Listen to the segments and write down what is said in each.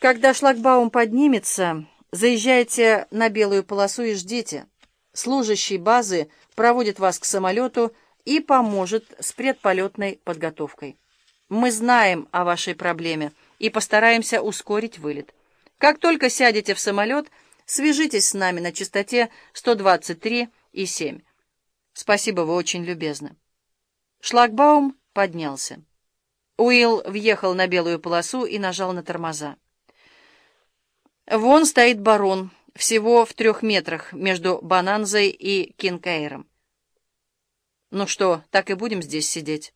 Когда шлагбаум поднимется, заезжайте на белую полосу и ждите. Служащий базы проводит вас к самолету и поможет с предполетной подготовкой. Мы знаем о вашей проблеме и постараемся ускорить вылет. Как только сядете в самолет, свяжитесь с нами на частоте 123,7. Спасибо, вы очень любезны. Шлагбаум поднялся. Уилл въехал на белую полосу и нажал на тормоза. Вон стоит барон, всего в трех метрах между Бананзой и Кинкейром. Ну что, так и будем здесь сидеть?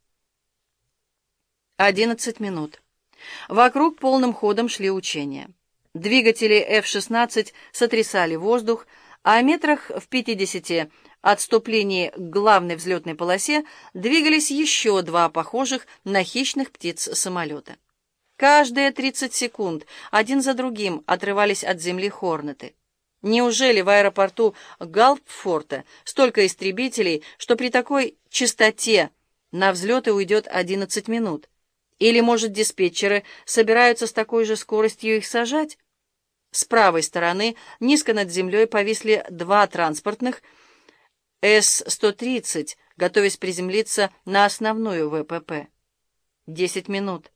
Одиннадцать минут. Вокруг полным ходом шли учения. Двигатели F-16 сотрясали воздух, а метрах в пятидесяти отступлении к главной взлетной полосе двигались еще два похожих на хищных птиц самолета. Каждые 30 секунд один за другим отрывались от земли Хорнеты. Неужели в аэропорту Галпфорта столько истребителей, что при такой частоте на взлеты уйдет 11 минут? Или, может, диспетчеры собираются с такой же скоростью их сажать? С правой стороны низко над землей повисли два транспортных С-130, готовясь приземлиться на основную ВПП. Десять минут.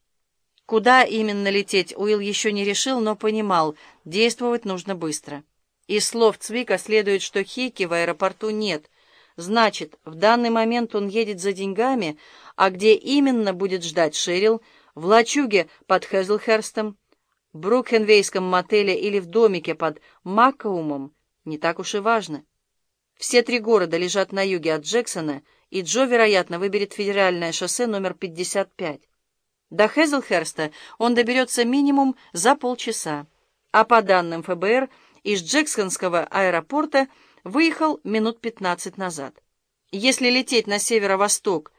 Куда именно лететь, Уилл еще не решил, но понимал, действовать нужно быстро. Из слов Цвика следует, что Хики в аэропорту нет. Значит, в данный момент он едет за деньгами, а где именно будет ждать Шерил, в лачуге под Хезлхерстом, в Брукхенвейском мотеле или в домике под Маккаумом, не так уж и важно. Все три города лежат на юге от Джексона, и Джо, вероятно, выберет федеральное шоссе номер 55. До Хезлхерста он доберется минимум за полчаса, а по данным ФБР, из Джексонского аэропорта выехал минут 15 назад. Если лететь на северо-восток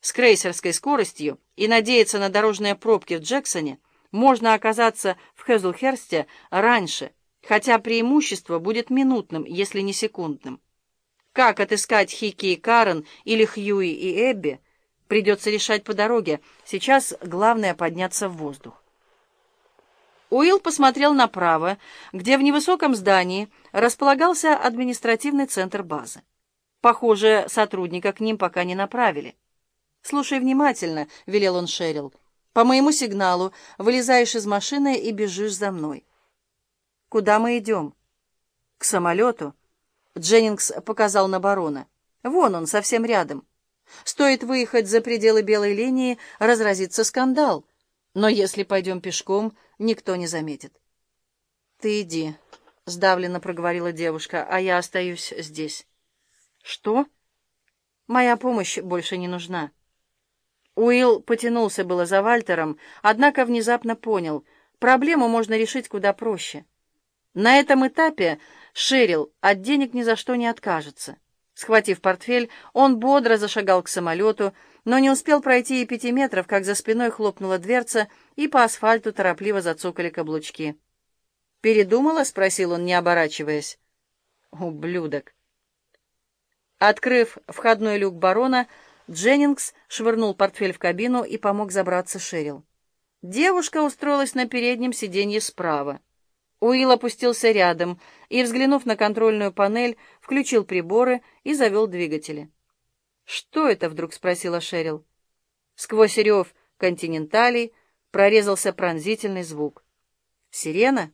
с крейсерской скоростью и надеяться на дорожные пробки в Джексоне, можно оказаться в Хезлхерсте раньше, хотя преимущество будет минутным, если не секундным. Как отыскать Хики и Карен или Хьюи и Эбби – Придется решать по дороге. Сейчас главное подняться в воздух. Уилл посмотрел направо, где в невысоком здании располагался административный центр базы. Похоже, сотрудника к ним пока не направили. «Слушай внимательно», — велел он Шерил. «По моему сигналу вылезаешь из машины и бежишь за мной». «Куда мы идем?» «К самолету». Дженнингс показал на барона. «Вон он, совсем рядом». Стоит выехать за пределы белой линии, разразится скандал. Но если пойдем пешком, никто не заметит. «Ты иди», — сдавленно проговорила девушка, — «а я остаюсь здесь». «Что?» «Моя помощь больше не нужна». Уилл потянулся было за Вальтером, однако внезапно понял, проблему можно решить куда проще. На этом этапе Шерил от денег ни за что не откажется. Схватив портфель, он бодро зашагал к самолету, но не успел пройти и пяти метров, как за спиной хлопнула дверца, и по асфальту торопливо зацокали каблучки. «Передумала?» — спросил он, не оборачиваясь. «Ублюдок!» Открыв входной люк барона, Дженнингс швырнул портфель в кабину и помог забраться Шерил. Девушка устроилась на переднем сиденье справа. Уилл опустился рядом и, взглянув на контрольную панель, включил приборы и завел двигатели. «Что это?» — вдруг спросила Шерил. Сквозь рев континенталей прорезался пронзительный звук. «Сирена?»